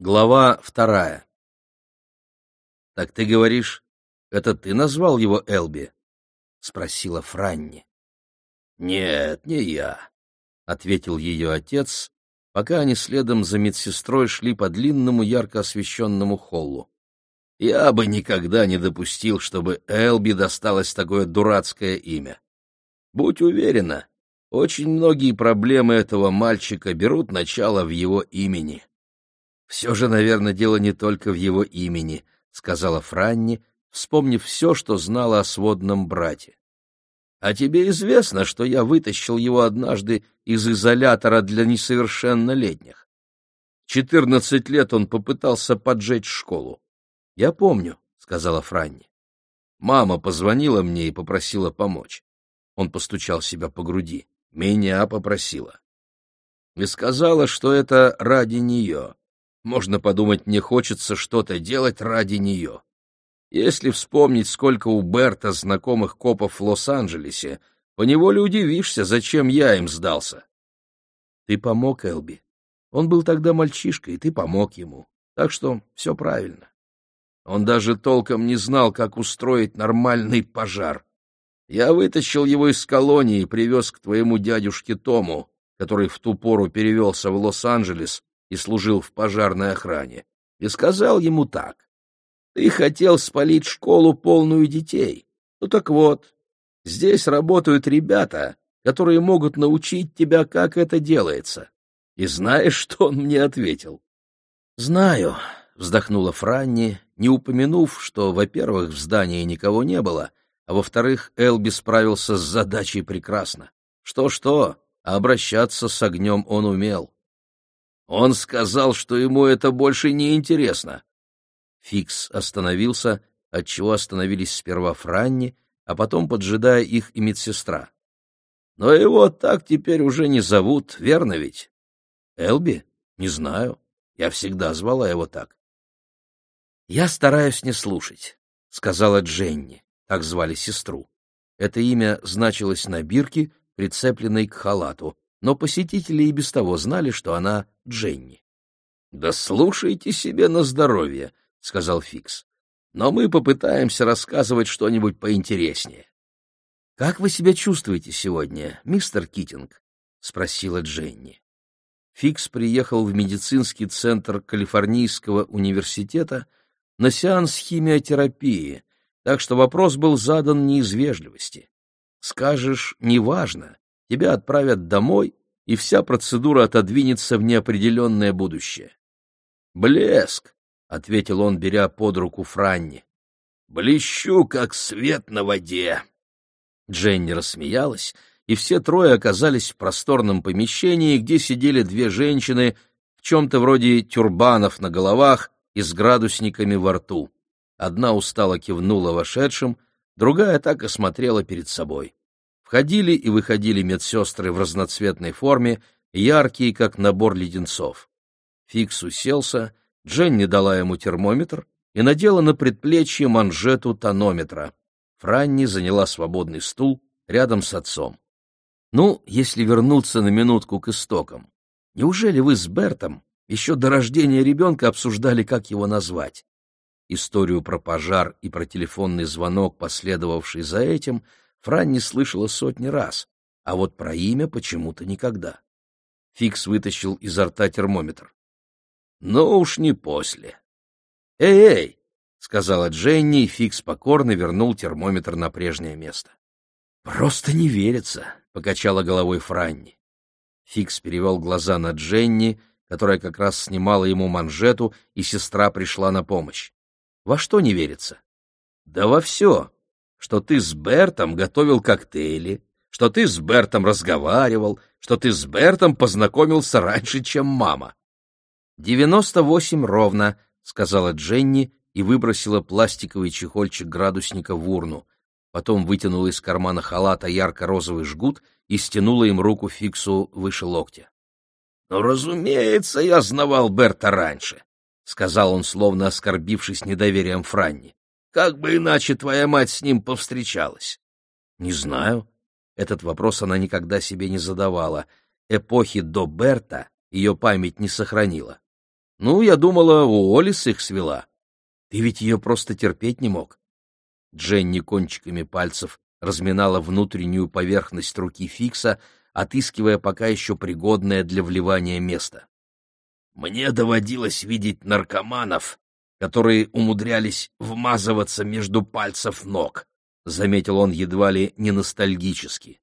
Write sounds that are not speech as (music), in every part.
Глава вторая. — Так ты говоришь, это ты назвал его Элби? — спросила Франни. — Нет, не я, — ответил ее отец, пока они следом за медсестрой шли по длинному ярко освещенному холлу. — Я бы никогда не допустил, чтобы Элби досталось такое дурацкое имя. Будь уверена, очень многие проблемы этого мальчика берут начало в его имени. «Все же, наверное, дело не только в его имени», — сказала Франни, вспомнив все, что знала о сводном брате. «А тебе известно, что я вытащил его однажды из изолятора для несовершеннолетних? Четырнадцать лет он попытался поджечь школу. Я помню», — сказала Франни. Мама позвонила мне и попросила помочь. Он постучал себя по груди. Меня попросила. И сказала, что это ради нее. Можно подумать, мне хочется что-то делать ради нее. Если вспомнить, сколько у Берта знакомых копов в Лос-Анджелесе, поневоле удивишься, зачем я им сдался. Ты помог Элби. Он был тогда мальчишкой, и ты помог ему. Так что все правильно. Он даже толком не знал, как устроить нормальный пожар. Я вытащил его из колонии и привез к твоему дядюшке Тому, который в ту пору перевелся в Лос-Анджелес и служил в пожарной охране, и сказал ему так. «Ты хотел спалить школу, полную детей. Ну так вот, здесь работают ребята, которые могут научить тебя, как это делается». И знаешь, (laughs) что он мне ответил? «Знаю», — вздохнула Франни, не упомянув, что, во-первых, в здании никого не было, а во-вторых, Элби справился с задачей прекрасно. Что-что, а обращаться с огнем он умел. Он сказал, что ему это больше не интересно. Фикс остановился, отчего остановились сперва Франни, а потом, поджидая их и медсестра. Но его так теперь уже не зовут, верно ведь? Элби? Не знаю. Я всегда звала его так. Я стараюсь не слушать, сказала Дженни, так звали сестру. Это имя значилось на бирке, прицепленной к халату, но посетители и без того знали, что она Дженни. — Да слушайте себе на здоровье, — сказал Фикс. — Но мы попытаемся рассказывать что-нибудь поинтереснее. — Как вы себя чувствуете сегодня, мистер Китинг? — спросила Дженни. Фикс приехал в медицинский центр Калифорнийского университета на сеанс химиотерапии, так что вопрос был задан не из вежливости. Скажешь «неважно», тебя отправят домой, и вся процедура отодвинется в неопределенное будущее. «Блеск», — ответил он, беря под руку Франни. «Блещу, как свет на воде». Дженни рассмеялась, и все трое оказались в просторном помещении, где сидели две женщины в чем-то вроде тюрбанов на головах и с градусниками во рту. Одна устало кивнула вошедшим, другая так и смотрела перед собой. Входили и выходили медсестры в разноцветной форме, яркие, как набор леденцов. Фикс уселся, Дженни дала ему термометр и надела на предплечье манжету тонометра. Франни заняла свободный стул рядом с отцом. «Ну, если вернуться на минутку к истокам, неужели вы с Бертом еще до рождения ребенка обсуждали, как его назвать?» Историю про пожар и про телефонный звонок, последовавший за этим, Франни слышала сотни раз, а вот про имя почему-то никогда. Фикс вытащил изо рта термометр. «Ну уж не после». «Эй-эй!» — сказала Дженни, и Фикс покорно вернул термометр на прежнее место. «Просто не верится», — покачала головой Франни. Фикс перевел глаза на Дженни, которая как раз снимала ему манжету, и сестра пришла на помощь. «Во что не верится?» «Да во все что ты с Бертом готовил коктейли, что ты с Бертом разговаривал, что ты с Бертом познакомился раньше, чем мама. «Девяносто восемь ровно», — сказала Дженни и выбросила пластиковый чехольчик градусника в урну. Потом вытянула из кармана халата ярко-розовый жгут и стянула им руку Фиксу выше локтя. «Ну, разумеется, я знавал Берта раньше», — сказал он, словно оскорбившись недоверием Франни. Как бы иначе твоя мать с ним повстречалась? Не знаю. Этот вопрос она никогда себе не задавала. Эпохи до Берта ее память не сохранила. Ну, я думала, у Олис их свела. Ты ведь ее просто терпеть не мог. Дженни кончиками пальцев разминала внутреннюю поверхность руки Фикса, отыскивая пока еще пригодное для вливания место. Мне доводилось видеть наркоманов, которые умудрялись вмазываться между пальцев ног, — заметил он едва ли не ностальгически.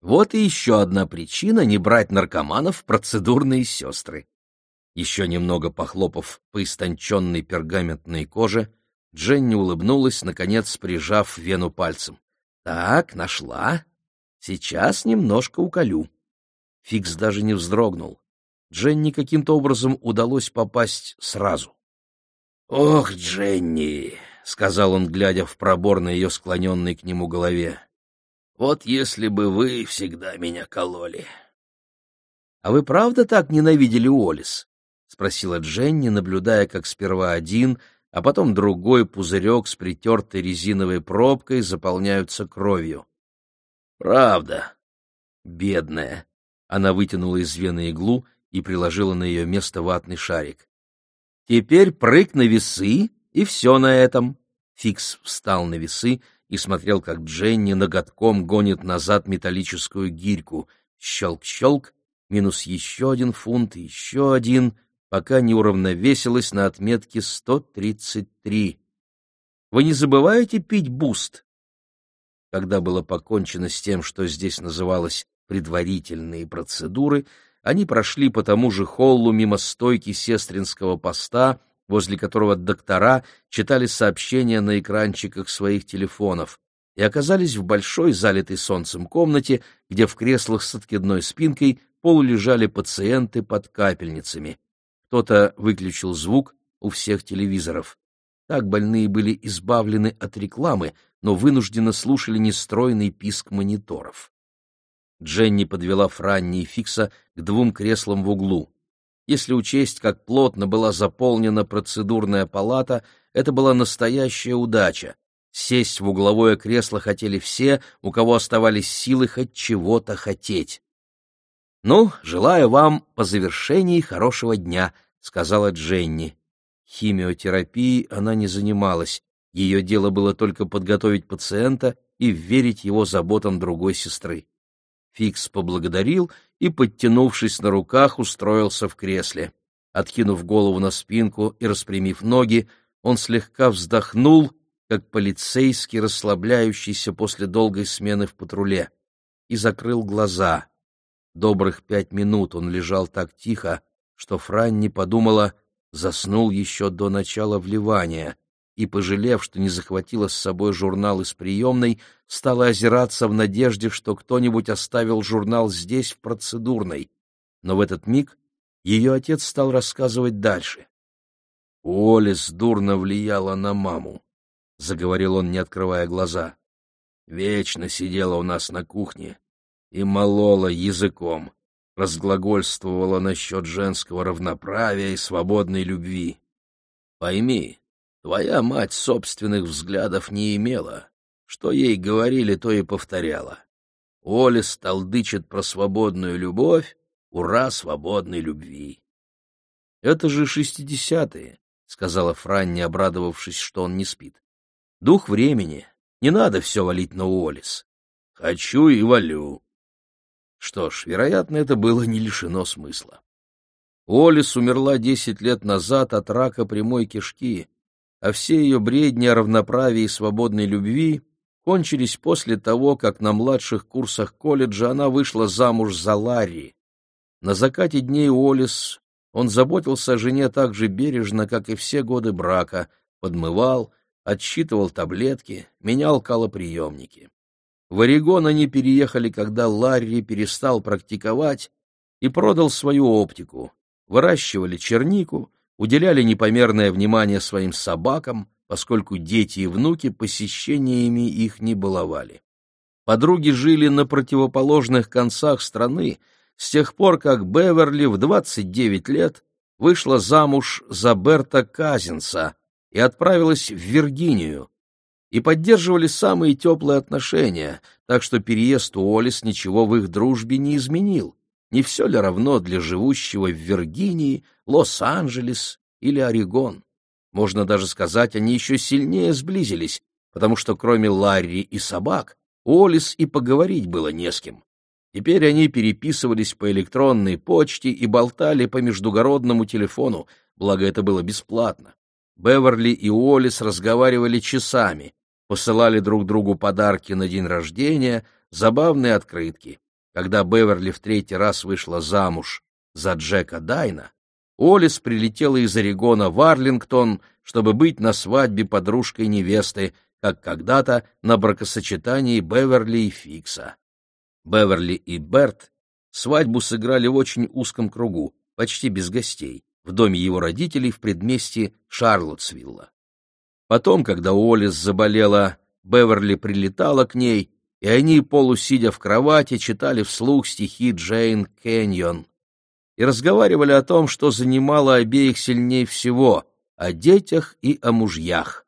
Вот и еще одна причина не брать наркоманов в процедурные сестры. Еще немного похлопав по истонченной пергаментной коже, Дженни улыбнулась, наконец прижав вену пальцем. — Так, нашла. Сейчас немножко уколю. Фикс даже не вздрогнул. Дженни каким-то образом удалось попасть сразу. «Ох, Дженни!» — сказал он, глядя в пробор на ее склоненной к нему голове. «Вот если бы вы всегда меня кололи!» «А вы правда так ненавидели Уоллес?» — спросила Дженни, наблюдая, как сперва один, а потом другой пузырек с притертой резиновой пробкой заполняются кровью. «Правда!» «Бедная!» Она вытянула из вены иглу и приложила на ее место ватный шарик. Теперь прыг на весы, и все на этом. Фикс встал на весы и смотрел, как Дженни ноготком гонит назад металлическую гирьку. Щелк-щелк, минус еще один фунт, еще один, пока не уравновесилась на отметке 133. Вы не забываете пить буст? Когда было покончено с тем, что здесь называлось предварительные процедуры, они прошли по тому же холлу мимо стойки сестринского поста, возле которого доктора читали сообщения на экранчиках своих телефонов, и оказались в большой, залитой солнцем комнате, где в креслах с откидной спинкой полулежали пациенты под капельницами. Кто-то выключил звук у всех телевизоров. Так больные были избавлены от рекламы, но вынужденно слушали нестройный писк мониторов. Дженни подвела Франни и Фикса к двум креслам в углу. Если учесть, как плотно была заполнена процедурная палата, это была настоящая удача. Сесть в угловое кресло хотели все, у кого оставались силы хоть чего-то хотеть. «Ну, желаю вам по завершении хорошего дня», — сказала Дженни. Химиотерапией она не занималась, ее дело было только подготовить пациента и верить его заботам другой сестры. Фикс поблагодарил и, подтянувшись на руках, устроился в кресле. Откинув голову на спинку и распрямив ноги, он слегка вздохнул, как полицейский, расслабляющийся после долгой смены в патруле, и закрыл глаза. Добрых пять минут он лежал так тихо, что Франни подумала, заснул еще до начала вливания и, пожалев, что не захватила с собой журнал из приемной, стала озираться в надежде, что кто-нибудь оставил журнал здесь, в процедурной. Но в этот миг ее отец стал рассказывать дальше. «Олис дурно влияла на маму», — заговорил он, не открывая глаза. «Вечно сидела у нас на кухне и молола языком, разглагольствовала насчет женского равноправия и свободной любви. Пойми, Твоя мать собственных взглядов не имела. Что ей говорили, то и повторяла. Олис толдычит про свободную любовь, ура свободной любви. — Это же шестидесятые, — сказала Франни, обрадовавшись, что он не спит. — Дух времени. Не надо все валить на Уоллес. Хочу и валю. Что ж, вероятно, это было не лишено смысла. Олис умерла десять лет назад от рака прямой кишки, а все ее бредни о равноправии и свободной любви кончились после того, как на младших курсах колледжа она вышла замуж за Ларри. На закате дней Уоллес он заботился о жене так же бережно, как и все годы брака, подмывал, отсчитывал таблетки, менял калоприемники. В Орегон они переехали, когда Ларри перестал практиковать и продал свою оптику, выращивали чернику, уделяли непомерное внимание своим собакам, поскольку дети и внуки посещениями их не баловали. Подруги жили на противоположных концах страны с тех пор, как Беверли в 29 лет вышла замуж за Берта Казинса и отправилась в Виргинию, и поддерживали самые теплые отношения, так что переезд Уоллес ничего в их дружбе не изменил. Не все ли равно для живущего в Виргинии, Лос-Анджелес или Орегон? Можно даже сказать, они еще сильнее сблизились, потому что кроме Ларри и собак, Олис и поговорить было не с кем. Теперь они переписывались по электронной почте и болтали по междугородному телефону, благо это было бесплатно. Беверли и Уоллес разговаривали часами, посылали друг другу подарки на день рождения, забавные открытки. Когда Беверли в третий раз вышла замуж за Джека Дайна, Уоллес прилетела из Орегона в Арлингтон, чтобы быть на свадьбе подружкой невесты, как когда-то на бракосочетании Беверли и Фикса. Беверли и Берт свадьбу сыграли в очень узком кругу, почти без гостей, в доме его родителей в предместье Шарлоттсвилла. Потом, когда Уоллес заболела, Беверли прилетала к ней, и они, полусидя в кровати, читали вслух стихи Джейн Кэньон и разговаривали о том, что занимало обеих сильнее всего — о детях и о мужьях.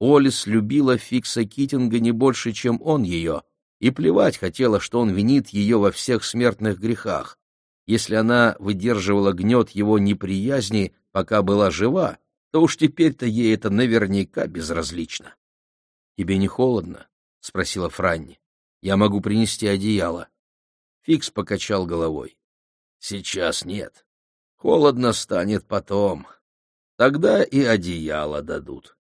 Олис любила Фикса Китинга не больше, чем он ее, и плевать хотела, что он винит ее во всех смертных грехах. Если она выдерживала гнет его неприязни, пока была жива, то уж теперь-то ей это наверняка безразлично. — Тебе не холодно? — спросила Франни. — Я могу принести одеяло. Фикс покачал головой. — Сейчас нет. Холодно станет потом. Тогда и одеяло дадут.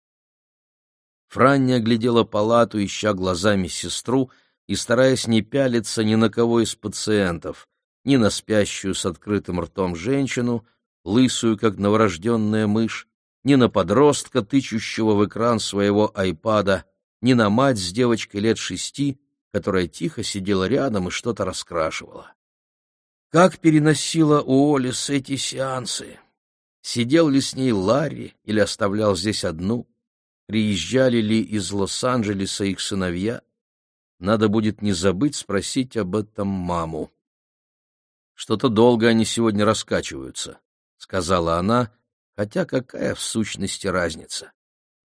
Франни оглядела палату, ища глазами сестру, и стараясь не пялиться ни на кого из пациентов, ни на спящую с открытым ртом женщину, лысую, как новорожденная мышь, ни на подростка, тычущего в экран своего айпада, ни на мать с девочкой лет шести, которая тихо сидела рядом и что-то раскрашивала. Как переносила Уоллес эти сеансы? Сидел ли с ней Ларри или оставлял здесь одну? Приезжали ли из Лос-Анджелеса их сыновья? Надо будет не забыть спросить об этом маму. Что-то долго они сегодня раскачиваются, сказала она, хотя какая в сущности разница?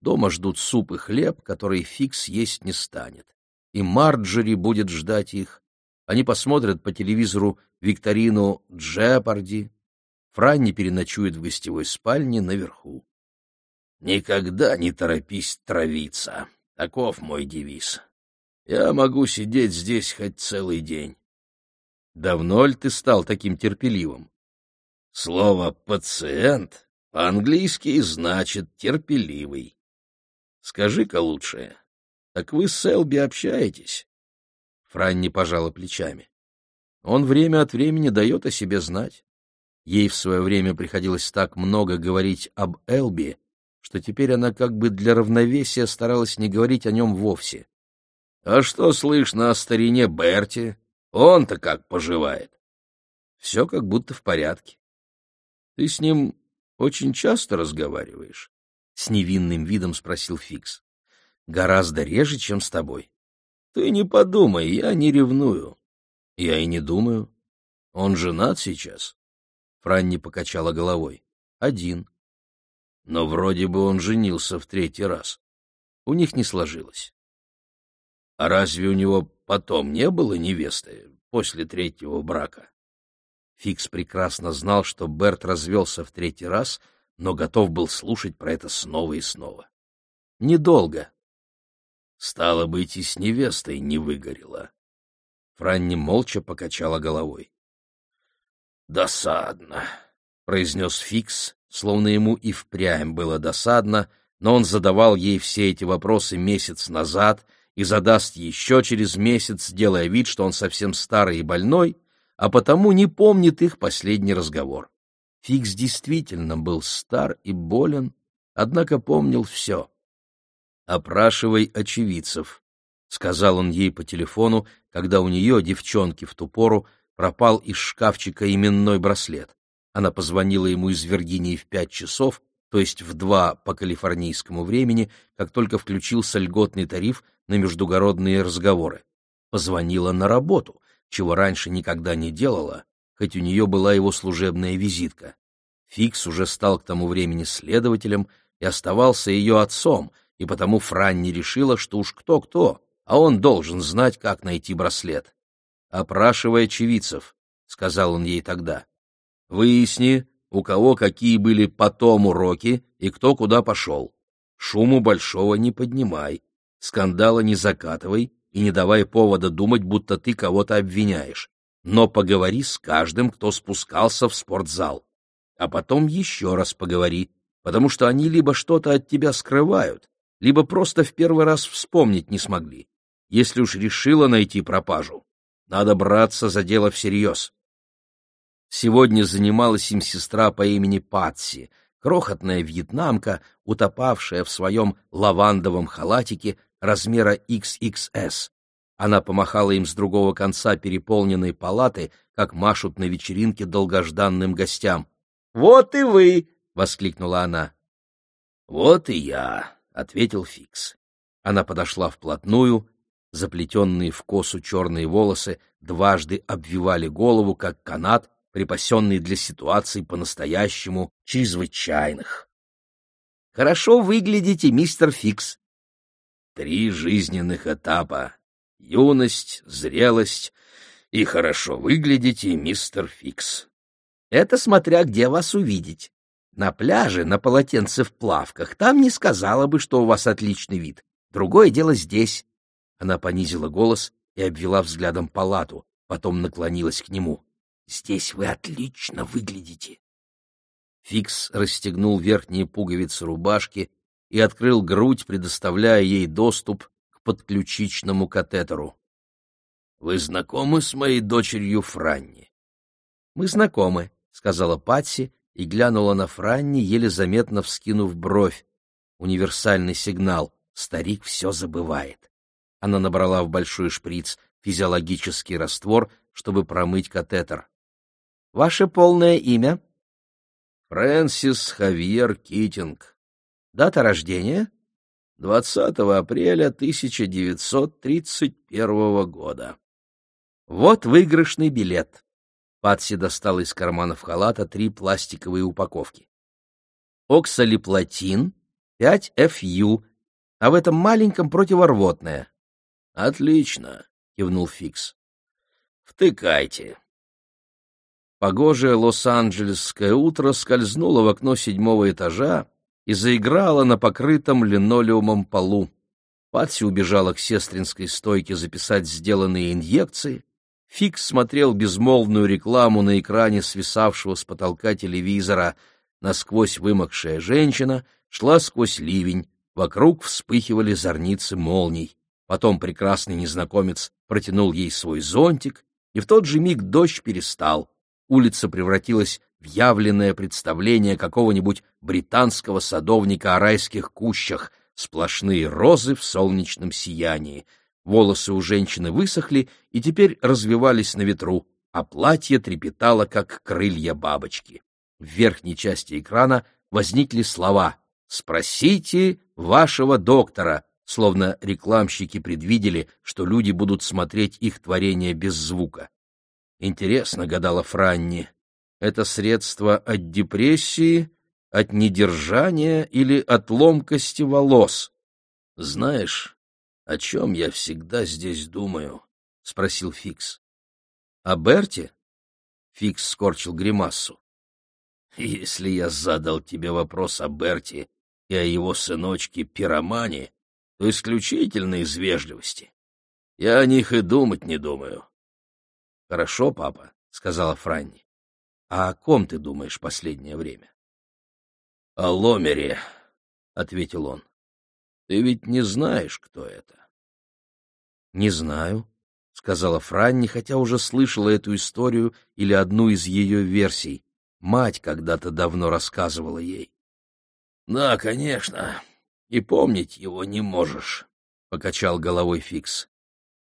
Дома ждут суп и хлеб, который Фикс есть не станет. И Марджери будет ждать их. Они посмотрят по телевизору викторину Джепарди. Франни переночует в гостевой спальне наверху. «Никогда не торопись травиться», — таков мой девиз. Я могу сидеть здесь хоть целый день. Давно ли ты стал таким терпеливым? Слово «пациент» по-английски значит «терпеливый». Скажи-ка лучше, так вы с Элби общаетесь? Франни пожала плечами. Он время от времени дает о себе знать. Ей в свое время приходилось так много говорить об Элби, что теперь она как бы для равновесия старалась не говорить о нем вовсе. А что слышно о старине Берти? Он-то как поживает? Все как будто в порядке. Ты с ним очень часто разговариваешь? С невинным видом спросил Фикс. Гораздо реже, чем с тобой. Ты не подумай, я не ревную. Я и не думаю. Он женат сейчас? Франни покачала головой. Один. Но вроде бы он женился в третий раз. У них не сложилось. А разве у него потом не было невесты после третьего брака? Фикс прекрасно знал, что Берт развелся в третий раз, но готов был слушать про это снова и снова. Недолго. Стало быть, и с невестой не выгорело. Франни молча покачала головой. «Досадно», — произнес Фикс, словно ему и впрямь было досадно, но он задавал ей все эти вопросы месяц назад и задаст еще через месяц, делая вид, что он совсем старый и больной, а потому не помнит их последний разговор. Фикс действительно был стар и болен, однако помнил все. «Опрашивай очевидцев», — сказал он ей по телефону, когда у нее, девчонки, в ту пору пропал из шкафчика именной браслет. Она позвонила ему из Виргинии в пять часов, то есть в два по калифорнийскому времени, как только включился льготный тариф на междугородные разговоры. Позвонила на работу, чего раньше никогда не делала, хоть у нее была его служебная визитка. Фикс уже стал к тому времени следователем и оставался ее отцом, и потому Франни решила, что уж кто-кто, а он должен знать, как найти браслет. Опрашивая очевидцев, — сказал он ей тогда. «Выясни, у кого какие были потом уроки и кто куда пошел. Шуму большого не поднимай, скандала не закатывай и не давай повода думать, будто ты кого-то обвиняешь. Но поговори с каждым, кто спускался в спортзал. А потом еще раз поговори, потому что они либо что-то от тебя скрывают, либо просто в первый раз вспомнить не смогли. Если уж решила найти пропажу, надо браться за дело всерьез. Сегодня занималась им сестра по имени Патси, крохотная вьетнамка, утопавшая в своем лавандовом халатике размера XXS. Она помахала им с другого конца переполненной палаты, как машут на вечеринке долгожданным гостям. «Вот и вы!» — воскликнула она. «Вот и я!» — ответил Фикс. Она подошла вплотную, заплетенные в косу черные волосы дважды обвивали голову, как канат, припасенный для ситуаций по-настоящему чрезвычайных. «Хорошо выглядите, мистер Фикс». Три жизненных этапа — юность, зрелость и хорошо выглядите, мистер Фикс. Это смотря где вас увидеть. На пляже, на полотенце в плавках, там не сказала бы, что у вас отличный вид. Другое дело здесь. Она понизила голос и обвела взглядом палату, потом наклонилась к нему. Здесь вы отлично выглядите. Фикс расстегнул верхние пуговицы рубашки и открыл грудь, предоставляя ей доступ к подключичному катетеру. — Вы знакомы с моей дочерью Франни? — Мы знакомы, — сказала Патси и глянула на Франни, еле заметно вскинув бровь. Универсальный сигнал. Старик все забывает. Она набрала в большой шприц физиологический раствор, чтобы промыть катетер. Ваше полное имя? Фрэнсис Хавьер Китинг. Дата рождения? 20 апреля 1931 года. Вот выигрышный билет. Патси достала из карманов халата три пластиковые упаковки. Оксалиплатин, 5 FU, а в этом маленьком противорвотное. Отлично, кивнул Фикс. Втыкайте. Погожее лос-анджелесское утро скользнуло в окно седьмого этажа и заиграло на покрытом линолеумом полу. Патси убежала к сестринской стойке записать сделанные инъекции. Фикс смотрел безмолвную рекламу на экране свисавшего с потолка телевизора. Насквозь вымокшая женщина шла сквозь ливень, вокруг вспыхивали зорницы молний. Потом прекрасный незнакомец протянул ей свой зонтик, и в тот же миг дождь перестал — улица превратилась в явленное представление какого-нибудь британского садовника о райских кущах, сплошные розы в солнечном сиянии. Волосы у женщины высохли и теперь развивались на ветру, а платье трепетало, как крылья бабочки. В верхней части экрана возникли слова «Спросите вашего доктора», словно рекламщики предвидели, что люди будут смотреть их творение без звука. Интересно, гадала Франни, это средство от депрессии, от недержания или от ломкости волос? Знаешь, о чем я всегда здесь думаю? — спросил Фикс. — О Берте? — Фикс скорчил гримасу. — Если я задал тебе вопрос о Берте и о его сыночке Пиромане, то исключительно из вежливости. Я о них и думать не думаю. — Хорошо, папа, — сказала Франни. — А о ком ты думаешь последнее время? — О Ломере, — ответил он. — Ты ведь не знаешь, кто это? — Не знаю, — сказала Франни, хотя уже слышала эту историю или одну из ее версий. Мать когда-то давно рассказывала ей. — Да, конечно, и помнить его не можешь, — покачал головой Фикс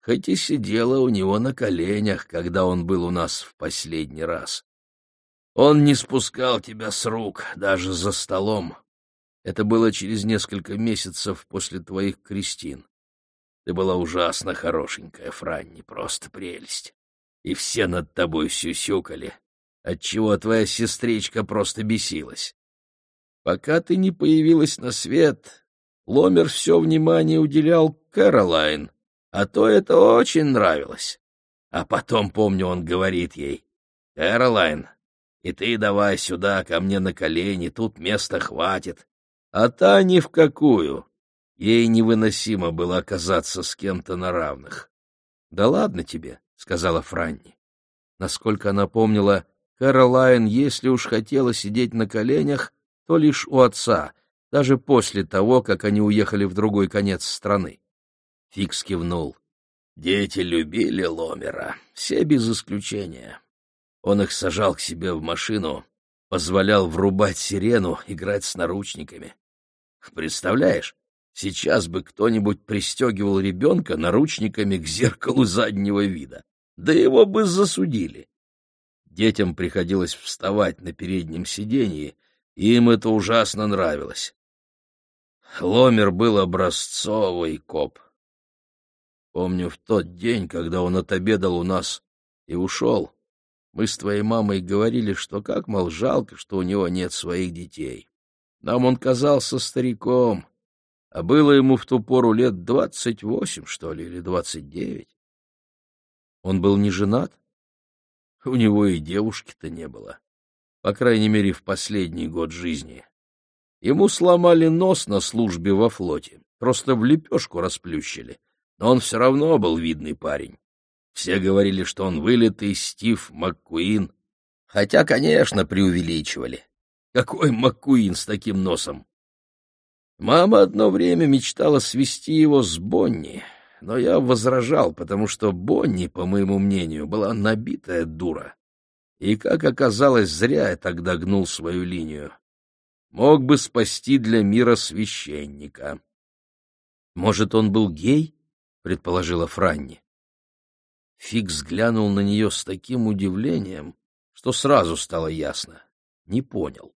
хоть и сидела у него на коленях, когда он был у нас в последний раз. Он не спускал тебя с рук, даже за столом. Это было через несколько месяцев после твоих крестин. Ты была ужасно хорошенькая, Франни, просто прелесть. И все над тобой сюсюкали, отчего твоя сестричка просто бесилась. Пока ты не появилась на свет, Ломер все внимание уделял Кэролайн, а то это очень нравилось. А потом, помню, он говорит ей, Кэролайн, и ты давай сюда ко мне на колени, тут места хватит. А та ни в какую. Ей невыносимо было оказаться с кем-то на равных. — Да ладно тебе, — сказала Франни. Насколько она помнила, Кэролайн, если уж хотела сидеть на коленях, то лишь у отца, даже после того, как они уехали в другой конец страны. Фикс кивнул. Дети любили Ломера, все без исключения. Он их сажал к себе в машину, позволял врубать сирену, играть с наручниками. Представляешь, сейчас бы кто-нибудь пристегивал ребенка наручниками к зеркалу заднего вида. Да его бы засудили. Детям приходилось вставать на переднем сиденье, и им это ужасно нравилось. Ломер был образцовый коп. Помню, в тот день, когда он отобедал у нас и ушел, мы с твоей мамой говорили, что как, мол, жалко, что у него нет своих детей. Нам он казался стариком, а было ему в ту пору лет двадцать восемь, что ли, или двадцать девять. Он был не женат? У него и девушки-то не было. По крайней мере, в последний год жизни. Ему сломали нос на службе во флоте, просто в лепешку расплющили, но он все равно был видный парень. Все говорили, что он вылитый Стив МакКуин. Хотя, конечно, преувеличивали. Какой МакКуин с таким носом? Мама одно время мечтала свести его с Бонни, но я возражал, потому что Бонни, по моему мнению, была набитая дура. И, как оказалось, зря я тогда гнул свою линию. Мог бы спасти для мира священника. Может, он был гей? — предположила Франни. Фикс глянул на нее с таким удивлением, что сразу стало ясно. Не понял.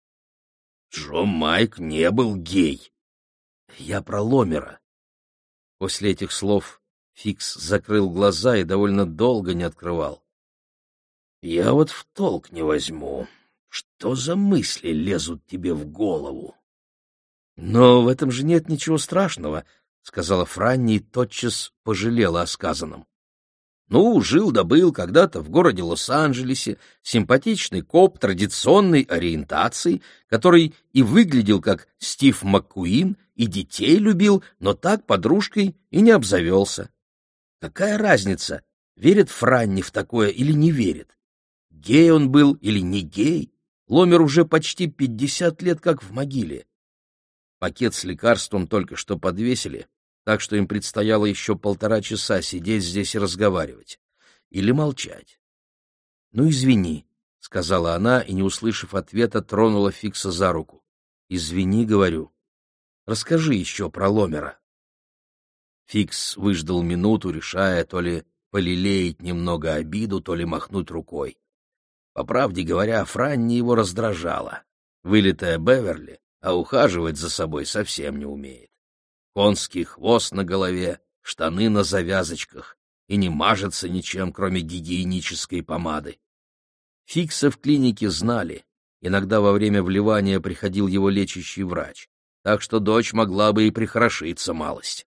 Джо Майк не был гей. Я про Ломера. После этих слов Фикс закрыл глаза и довольно долго не открывал. Я вот в толк не возьму. Что за мысли лезут тебе в голову? Но в этом же нет ничего страшного, — сказала Франни и тотчас пожалела о сказанном. Ну, жил да был когда-то в городе Лос-Анджелесе симпатичный коп традиционной ориентации, который и выглядел как Стив МакКуин, и детей любил, но так подружкой и не обзавелся. Какая разница, верит Франни в такое или не верит? Гей он был или не гей? Ломер уже почти пятьдесят лет как в могиле. Пакет с лекарством только что подвесили, так что им предстояло еще полтора часа сидеть здесь и разговаривать. Или молчать. — Ну, извини, — сказала она, и, не услышав ответа, тронула Фикса за руку. — Извини, — говорю. — Расскажи еще про Ломера. Фикс выждал минуту, решая то ли полелеять немного обиду, то ли махнуть рукой. По правде говоря, Франни его раздражала. Вылитая Беверли, а ухаживать за собой совсем не умеет конский хвост на голове, штаны на завязочках и не мажется ничем, кроме гигиенической помады. Фикса в клинике знали, иногда во время вливания приходил его лечащий врач, так что дочь могла бы и прихорошиться малость.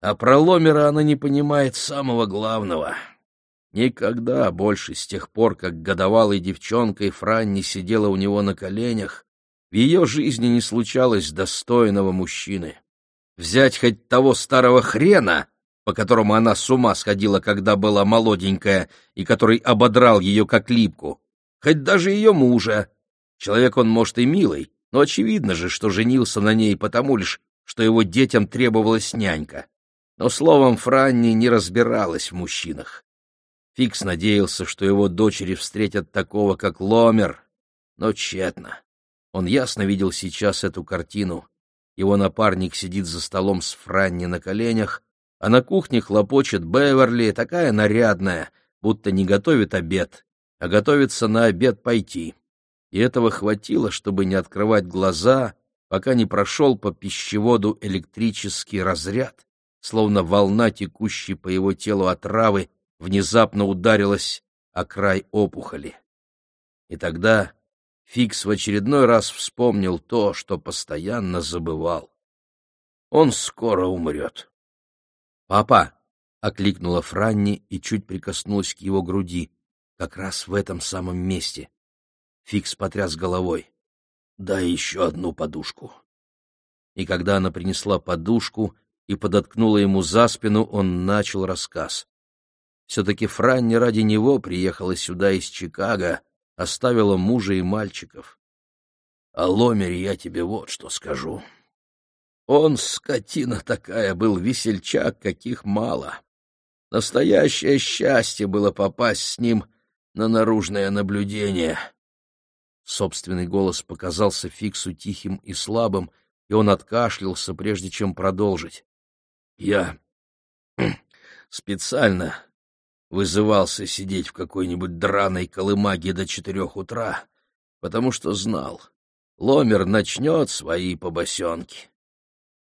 А про Ломера она не понимает самого главного. Никогда больше с тех пор, как годовалой девчонкой Франни сидела у него на коленях, в ее жизни не случалось достойного мужчины. Взять хоть того старого хрена, по которому она с ума сходила, когда была молоденькая, и который ободрал ее как липку, хоть даже ее мужа. Человек он, может, и милый, но очевидно же, что женился на ней потому лишь, что его детям требовалась нянька. Но, словом, Франни не разбиралась в мужчинах. Фикс надеялся, что его дочери встретят такого, как Ломер, но тщетно. Он ясно видел сейчас эту картину. Его напарник сидит за столом с Франни на коленях, а на кухне хлопочет Беверли, такая нарядная, будто не готовит обед, а готовится на обед пойти. И этого хватило, чтобы не открывать глаза, пока не прошел по пищеводу электрический разряд, словно волна, текущей по его телу отравы, внезапно ударилась о край опухоли. И тогда Фикс в очередной раз вспомнил то, что постоянно забывал. Он скоро умрет. — Папа! — окликнула Франни и чуть прикоснулась к его груди. как раз в этом самом месте. Фикс потряс головой. «Дай еще одну подушку». И когда она принесла подушку и подоткнула ему за спину, он начал рассказ. Все-таки Франни ради него приехала сюда из Чикаго, оставила мужа и мальчиков. О Ломере я тебе вот что скажу. Он, скотина такая, был весельчак, каких мало. Настоящее счастье было попасть с ним на наружное наблюдение. Собственный голос показался Фиксу тихим и слабым, и он откашлялся, прежде чем продолжить. Я (clears throat) специально вызывался сидеть в какой-нибудь драной колымаге до четырех утра, потому что знал, Ломер начнет свои побосенки.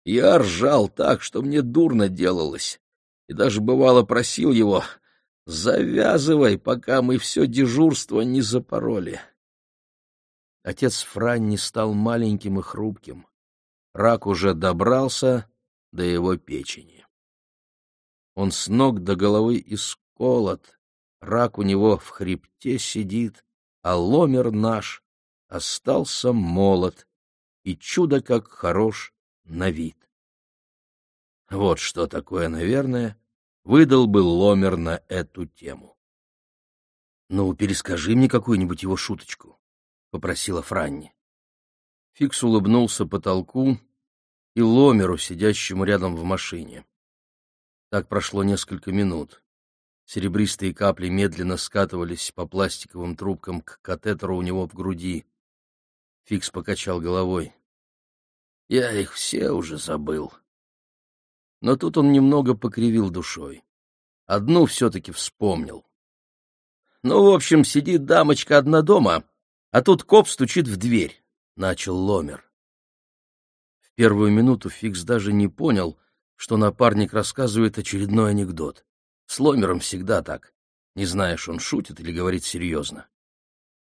Я ржал так, что мне дурно делалось, и даже бывало просил его «завязывай, пока мы все дежурство не запороли». Отец Франни стал маленьким и хрупким. Рак уже добрался до его печени. Он с ног до головы исколот, рак у него в хребте сидит, а ломер наш остался молод, и чудо как хорош на вид. Вот что такое, наверное, выдал бы Ломер на эту тему. — Ну, перескажи мне какую-нибудь его шуточку, — попросила Франни. Фикс улыбнулся потолку и Ломеру, сидящему рядом в машине. Так прошло несколько минут. Серебристые капли медленно скатывались по пластиковым трубкам к катетеру у него в груди. Фикс покачал головой. Я их все уже забыл. Но тут он немного покривил душой. Одну все-таки вспомнил. Ну, в общем, сидит дамочка одна дома, а тут коп стучит в дверь, — начал Ломер. В первую минуту Фикс даже не понял, что напарник рассказывает очередной анекдот. С Ломером всегда так. Не знаешь, он шутит или говорит серьезно.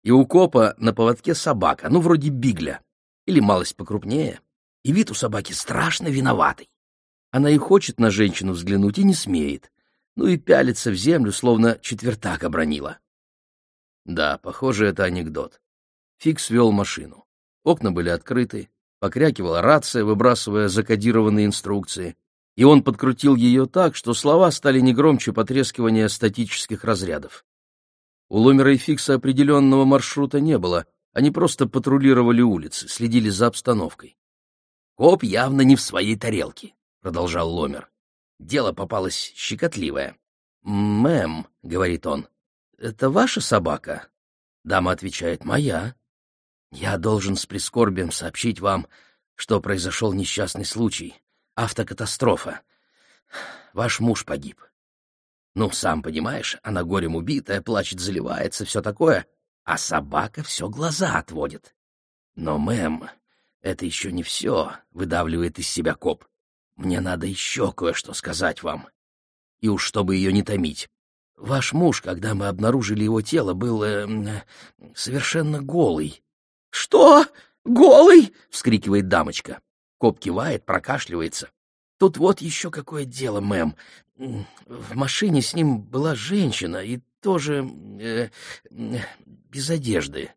И у копа на поводке собака, ну, вроде бигля, или малость покрупнее и вид у собаки страшно виноватый. Она и хочет на женщину взглянуть, и не смеет. Ну и пялится в землю, словно четвертак обронила. Да, похоже, это анекдот. Фикс вел машину. Окна были открыты, покрякивала рация, выбрасывая закодированные инструкции, и он подкрутил ее так, что слова стали не громче потрескивания статических разрядов. У Ломера и Фикса определенного маршрута не было, они просто патрулировали улицы, следили за обстановкой. Коп явно не в своей тарелке, — продолжал Ломер. Дело попалось щекотливое. «Мэм», — говорит он, — «это ваша собака?» Дама отвечает, «Моя». «Я должен с прискорбием сообщить вам, что произошел несчастный случай. Автокатастрофа. Ваш муж погиб. Ну, сам понимаешь, она горем убитая, плачет, заливается, все такое, а собака все глаза отводит. Но, мэм, «Это еще не все», — выдавливает из себя коп. «Мне надо еще кое-что сказать вам. И уж чтобы ее не томить. Ваш муж, когда мы обнаружили его тело, был э, совершенно голый». «Что? Голый?» — вскрикивает дамочка. Коп кивает, прокашливается. «Тут вот еще какое дело, мэм. В машине с ним была женщина и тоже э, без одежды.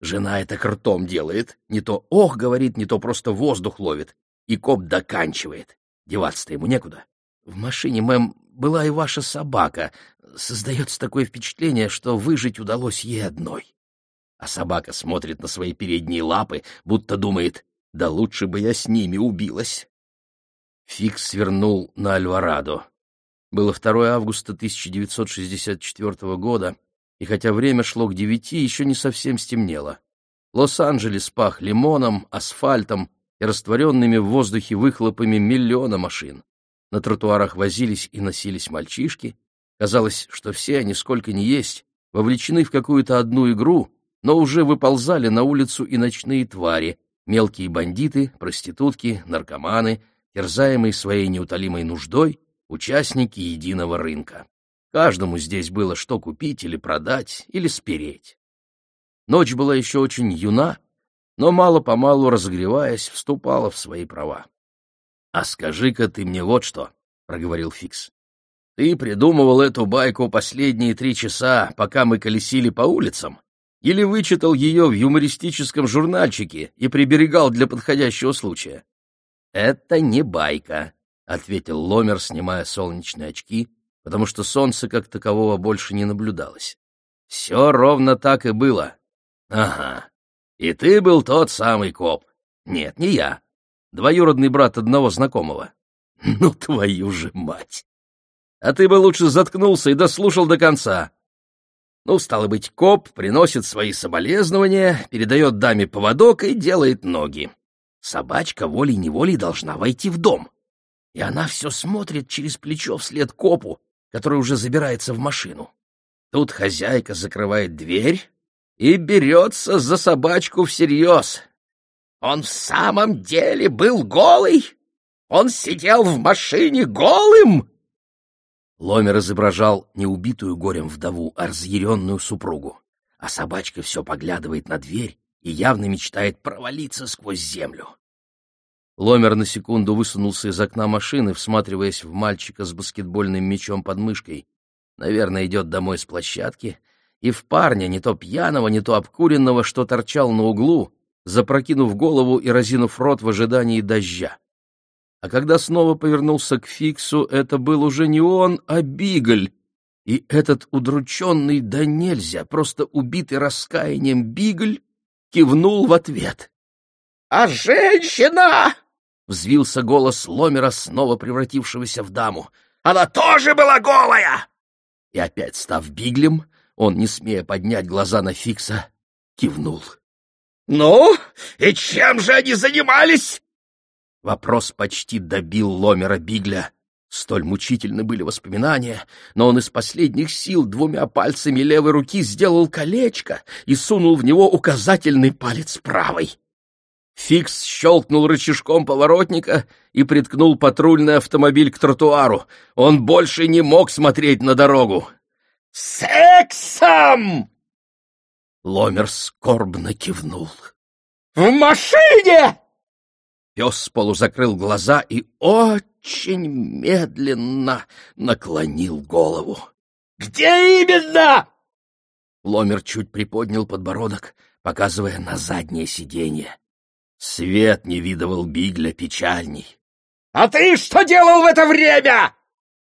Жена это ртом делает, не то «ох» говорит, не то просто воздух ловит. И коп доканчивает. Деваться-то ему некуда. В машине, мэм, была и ваша собака. Создается такое впечатление, что выжить удалось ей одной. А собака смотрит на свои передние лапы, будто думает, да лучше бы я с ними убилась. Фикс свернул на Альварадо. Было 2 августа 1964 года, и хотя время шло к девяти, еще не совсем стемнело. Лос-Анджелес пах лимоном, асфальтом и растворенными в воздухе выхлопами миллиона машин. На тротуарах возились и носились мальчишки. Казалось, что все они, сколько ни есть, вовлечены в какую-то одну игру, но уже выползали на улицу и ночные твари, мелкие бандиты, проститутки, наркоманы, терзаемые своей неутолимой нуждой, участники единого рынка. Каждому здесь было что купить или продать, или спереть. Ночь была еще очень юна, но мало-помалу, разогреваясь, вступала в свои права. — А скажи-ка ты мне вот что, — проговорил Фикс. Ты придумывал эту байку последние три часа, пока мы колесили по улицам? Или вычитал ее в юмористическом журнальчике и приберегал для подходящего случая? Это не байка, — ответил Ломер, снимая солнечные очки, потому что солнца как такового больше не наблюдалось. Все ровно так и было. Ага. И ты был тот самый коп. Нет, не я. Двоюродный брат одного знакомого. Ну, твою же мать! А ты бы лучше заткнулся и дослушал до конца. Ну, стало быть, коп приносит свои соболезнования, передает даме поводок и делает ноги. Собачка волей-неволей должна войти в дом. И она все смотрит через плечо вслед копу, который уже забирается в машину. Тут хозяйка закрывает дверь и берется за собачку всерьез. Он в самом деле был голый? Он сидел в машине голым? Ломер изображал не убитую горем вдову, а разъяренную супругу. А собачка все поглядывает на дверь и явно мечтает провалиться сквозь землю. Ломер на секунду высунулся из окна машины, всматриваясь в мальчика с баскетбольным мячом под мышкой. Наверное, идет домой с площадки. И в парня, не то пьяного, не то обкуренного, что торчал на углу, запрокинув голову и разинув рот в ожидании дождя. А когда снова повернулся к Фиксу, это был уже не он, а Бигль. И этот удрученный да нельзя, просто убитый раскаянием Бигль, кивнул в ответ. «А женщина!» — взвился голос Ломера, снова превратившегося в даму. «Она тоже была голая!» И опять, став Биглем, он, не смея поднять глаза на Фикса, кивнул. «Ну, и чем же они занимались?» Вопрос почти добил Ломера Бигля. Столь мучительны были воспоминания, но он из последних сил двумя пальцами левой руки сделал колечко и сунул в него указательный палец правой. Фикс щелкнул рычажком поворотника и приткнул патрульный автомобиль к тротуару. Он больше не мог смотреть на дорогу. «Сексом!» Ломер скорбно кивнул. «В машине!» Пес полузакрыл глаза и очень медленно наклонил голову. «Где именно?» Ломер чуть приподнял подбородок, показывая на заднее сиденье. Свет не видывал Бигля печальней. «А ты что делал в это время?»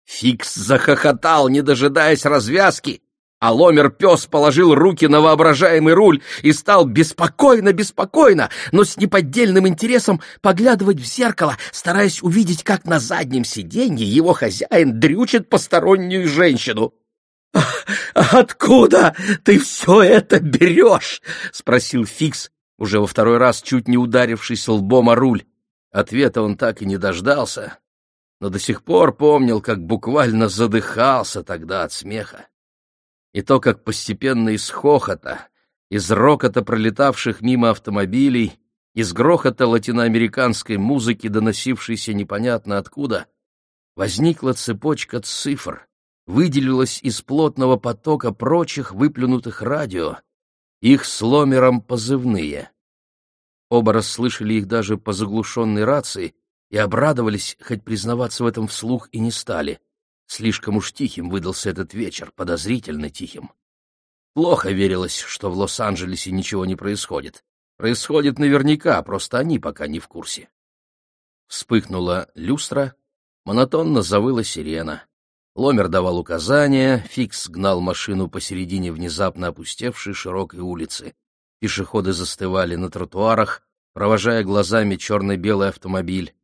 Фикс захохотал, не дожидаясь развязки, а ломер-пес положил руки на воображаемый руль и стал беспокойно-беспокойно, но с неподдельным интересом поглядывать в зеркало, стараясь увидеть, как на заднем сиденье его хозяин дрючит постороннюю женщину. «Откуда ты все это берешь?» — спросил Фикс, уже во второй раз чуть не ударившись лбом о руль. Ответа он так и не дождался, но до сих пор помнил, как буквально задыхался тогда от смеха и то, как постепенно из хохота, из рокота пролетавших мимо автомобилей, из грохота латиноамериканской музыки, доносившейся непонятно откуда, возникла цепочка цифр, выделилась из плотного потока прочих выплюнутых радио, их сломером позывные. Оба расслышали их даже по заглушенной рации и обрадовались, хоть признаваться в этом вслух и не стали — Слишком уж тихим выдался этот вечер, подозрительно тихим. Плохо верилось, что в Лос-Анджелесе ничего не происходит. Происходит наверняка, просто они пока не в курсе. Вспыхнула люстра, монотонно завыла сирена. Ломер давал указания, Фикс гнал машину посередине внезапно опустевшей широкой улицы. Пешеходы застывали на тротуарах, провожая глазами черно-белый автомобиль.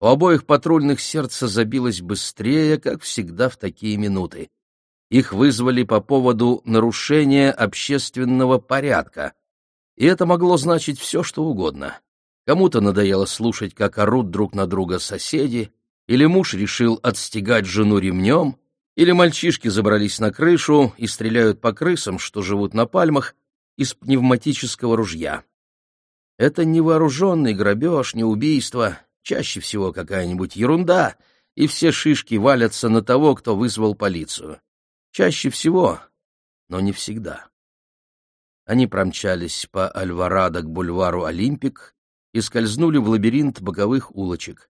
У обоих патрульных сердце забилось быстрее, как всегда в такие минуты. Их вызвали по поводу нарушения общественного порядка. И это могло значить все, что угодно. Кому-то надоело слушать, как орут друг на друга соседи, или муж решил отстегать жену ремнем, или мальчишки забрались на крышу и стреляют по крысам, что живут на пальмах, из пневматического ружья. Это не вооруженный грабеж, не убийство, Чаще всего какая-нибудь ерунда, и все шишки валятся на того, кто вызвал полицию. Чаще всего, но не всегда. Они промчались по Альварадо к бульвару Олимпик и скользнули в лабиринт боковых улочек.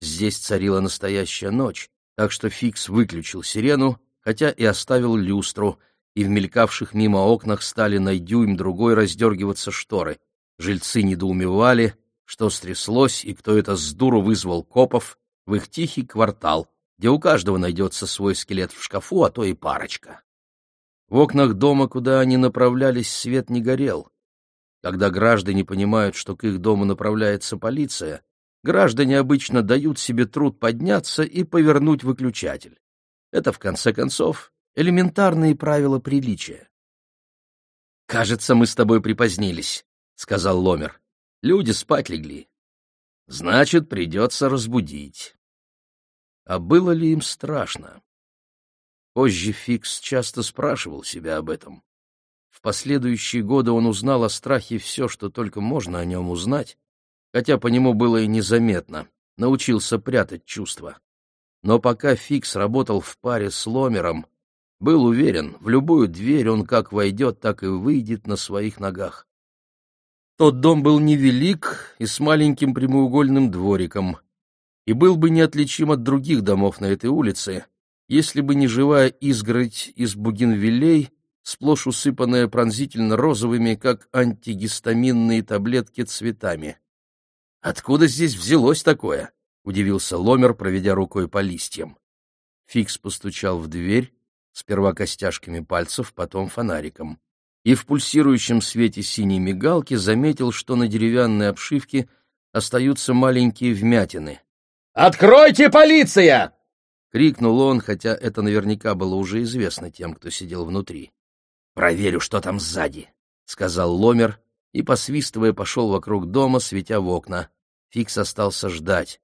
Здесь царила настоящая ночь, Так что Фикс выключил сирену, хотя и оставил люстру, и в мелькавших мимо окнах стали на дюйм другой раздергиваться шторы. Жильцы недоумевали, что стряслось и кто это с дуру вызвал копов в их тихий квартал, где у каждого найдется свой скелет в шкафу, а то и парочка. В окнах дома, куда они направлялись, свет не горел. Когда граждане понимают, что к их дому направляется полиция, граждане обычно дают себе труд подняться и повернуть выключатель. Это, в конце концов, элементарные правила приличия. «Кажется, мы с тобой припозднились», — сказал Ломер. «Люди спать легли. Значит, придется разбудить». А было ли им страшно? Позже Фикс часто спрашивал себя об этом. В последующие годы он узнал о страхе все, что только можно о нем узнать, хотя по нему было и незаметно, научился прятать чувства. Но пока Фикс работал в паре с Ломером, был уверен, в любую дверь он как войдет, так и выйдет на своих ногах. Тот дом был невелик и с маленьким прямоугольным двориком, и был бы неотличим от других домов на этой улице, если бы не живая изгородь из бугенвиллей, сплошь усыпанная пронзительно розовыми, как антигистаминные таблетки, цветами. «Откуда здесь взялось такое?» — удивился Ломер, проведя рукой по листьям. Фикс постучал в дверь, сперва костяшками пальцев, потом фонариком, и в пульсирующем свете синей мигалки заметил, что на деревянной обшивке остаются маленькие вмятины. «Откройте, полиция!» — крикнул он, хотя это наверняка было уже известно тем, кто сидел внутри. «Проверю, что там сзади», — сказал Ломер и, посвистывая, пошел вокруг дома, светя в окна. Фикс остался ждать.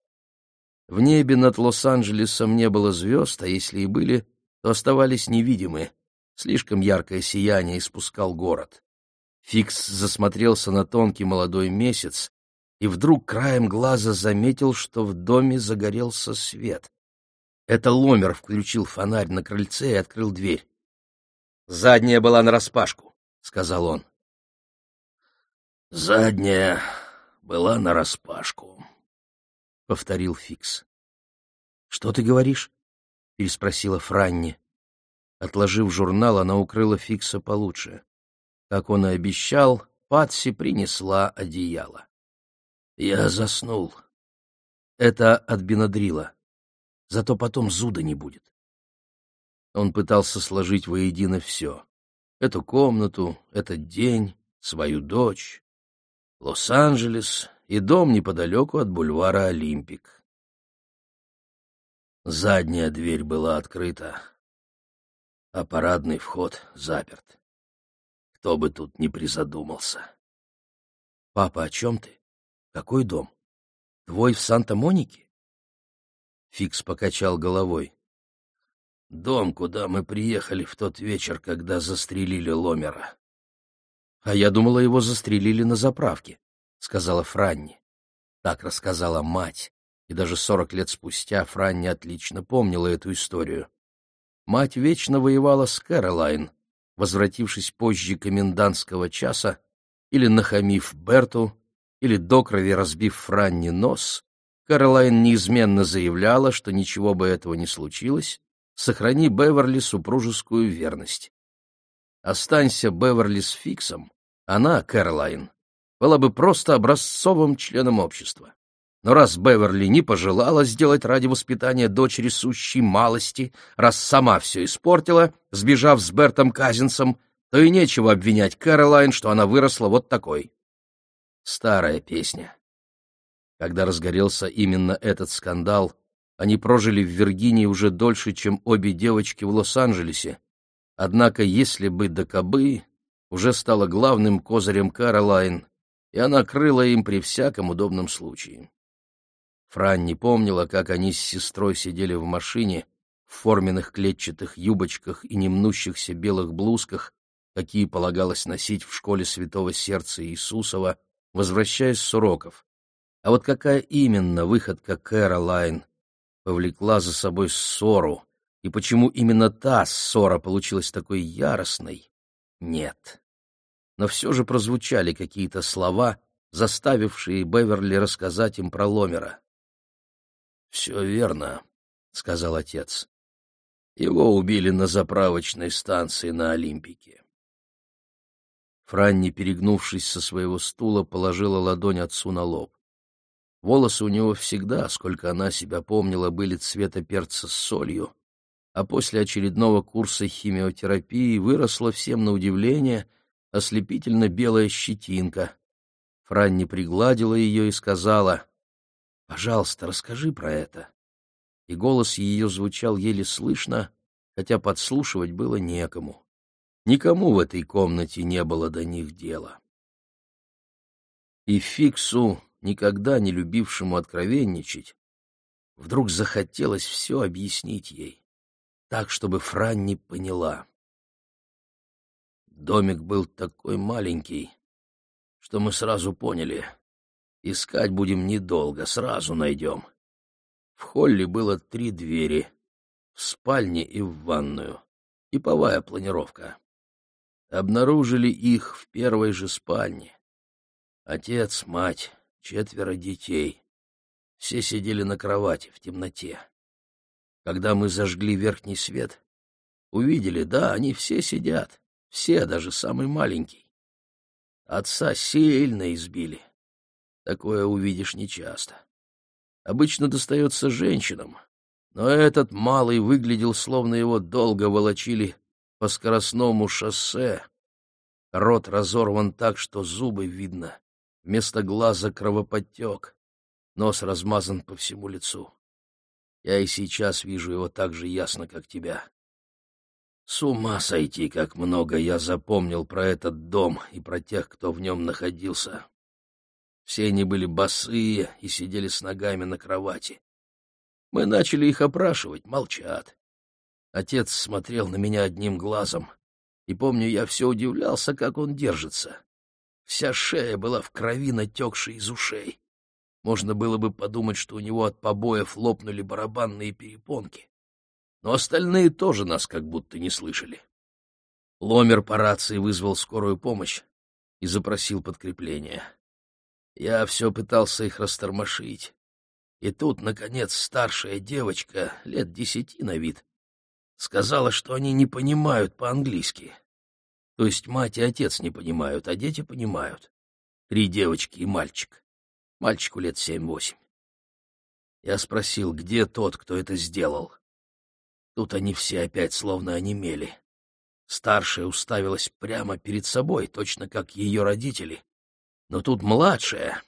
В небе над Лос-Анджелесом не было звезд, а если и были, то оставались невидимы. Слишком яркое сияние испускал город. Фикс засмотрелся на тонкий молодой месяц и вдруг краем глаза заметил, что в доме загорелся свет. Это Ломер включил фонарь на крыльце и открыл дверь. «Задняя была нараспашку», — сказал он. «Задняя была нараспашку», — повторил Фикс. «Что ты говоришь?» — переспросила Франни. Отложив журнал, она укрыла Фикса получше. Как он и обещал, Патси принесла одеяло. Я заснул. Это от Бенадрила. Зато потом зуда не будет. Он пытался сложить воедино все. Эту комнату, этот день, свою дочь, Лос-Анджелес и дом неподалеку от бульвара Олимпик. Задняя дверь была открыта, а парадный вход заперт. Кто бы тут ни призадумался. — Папа, о чем ты? Какой дом? Твой в Санта-Монике? Фикс покачал головой. Дом, куда мы приехали в тот вечер, когда застрелили Ломера. — А я думала, его застрелили на заправке, — сказала Франни. Так рассказала мать и даже сорок лет спустя Франни отлично помнила эту историю. Мать вечно воевала с Кэролайн, возвратившись позже комендантского часа или нахамив Берту, или до крови разбив Франни нос, Кэролайн неизменно заявляла, что ничего бы этого не случилось, сохрани Беверли супружескую верность. Останься Беверли с Фиксом, она, Кэролайн, была бы просто образцовым членом общества. Но раз Беверли не пожелала сделать ради воспитания дочери сущей малости, раз сама все испортила, сбежав с Бертом Казинсом, то и нечего обвинять Кэролайн, что она выросла вот такой. Старая песня. Когда разгорелся именно этот скандал, они прожили в Виргинии уже дольше, чем обе девочки в Лос-Анджелесе. Однако, если бы до кобы, уже стало главным козырем Кэролайн, и она крыла им при всяком удобном случае. Фран не помнила, как они с сестрой сидели в машине в форменных клетчатых юбочках и немнущихся белых блузках, какие полагалось носить в школе Святого Сердца Иисусова, возвращаясь с уроков. А вот какая именно выходка Кэролайн повлекла за собой ссору, и почему именно та ссора получилась такой яростной, нет. Но все же прозвучали какие-то слова, заставившие Беверли рассказать им про Ломера. «Все верно», — сказал отец. Его убили на заправочной станции на Олимпике. Франни, перегнувшись со своего стула, положила ладонь отцу на лоб. Волосы у него всегда, сколько она себя помнила, были цвета перца с солью, а после очередного курса химиотерапии выросла всем на удивление ослепительно белая щетинка. Франни пригладила ее и сказала, «Пожалуйста, расскажи про это». И голос ее звучал еле слышно, хотя подслушивать было некому. Никому в этой комнате не было до них дела. И Фиксу, никогда не любившему откровенничать, вдруг захотелось все объяснить ей, так, чтобы Франни поняла. Домик был такой маленький, что мы сразу поняли. Искать будем недолго, сразу найдем. В холле было три двери, в спальне и в ванную, типовая планировка. Обнаружили их в первой же спальне. Отец, мать, четверо детей. Все сидели на кровати в темноте. Когда мы зажгли верхний свет, увидели, да, они все сидят, все, даже самый маленький. Отца сильно избили. Такое увидишь нечасто. Обычно достается женщинам, но этот малый выглядел, словно его долго волочили по скоростному шоссе. Рот разорван так, что зубы видно. Вместо глаза кровоподтек. Нос размазан по всему лицу. Я и сейчас вижу его так же ясно, как тебя. С ума сойти, как много я запомнил про этот дом и про тех, кто в нем находился. Все они были босые и сидели с ногами на кровати. Мы начали их опрашивать, молчат. Отец смотрел на меня одним глазом, и, помню, я все удивлялся, как он держится. Вся шея была в крови, натекшей из ушей. Можно было бы подумать, что у него от побоев лопнули барабанные перепонки. Но остальные тоже нас как будто не слышали. Ломер по рации вызвал скорую помощь и запросил подкрепление. Я все пытался их растормошить. И тут, наконец, старшая девочка, лет десяти на вид, сказала, что они не понимают по-английски. То есть мать и отец не понимают, а дети понимают. Три девочки и мальчик. Мальчику лет семь-восемь. Я спросил, где тот, кто это сделал. Тут они все опять словно онемели. Старшая уставилась прямо перед собой, точно как ее родители. Но тут младшая,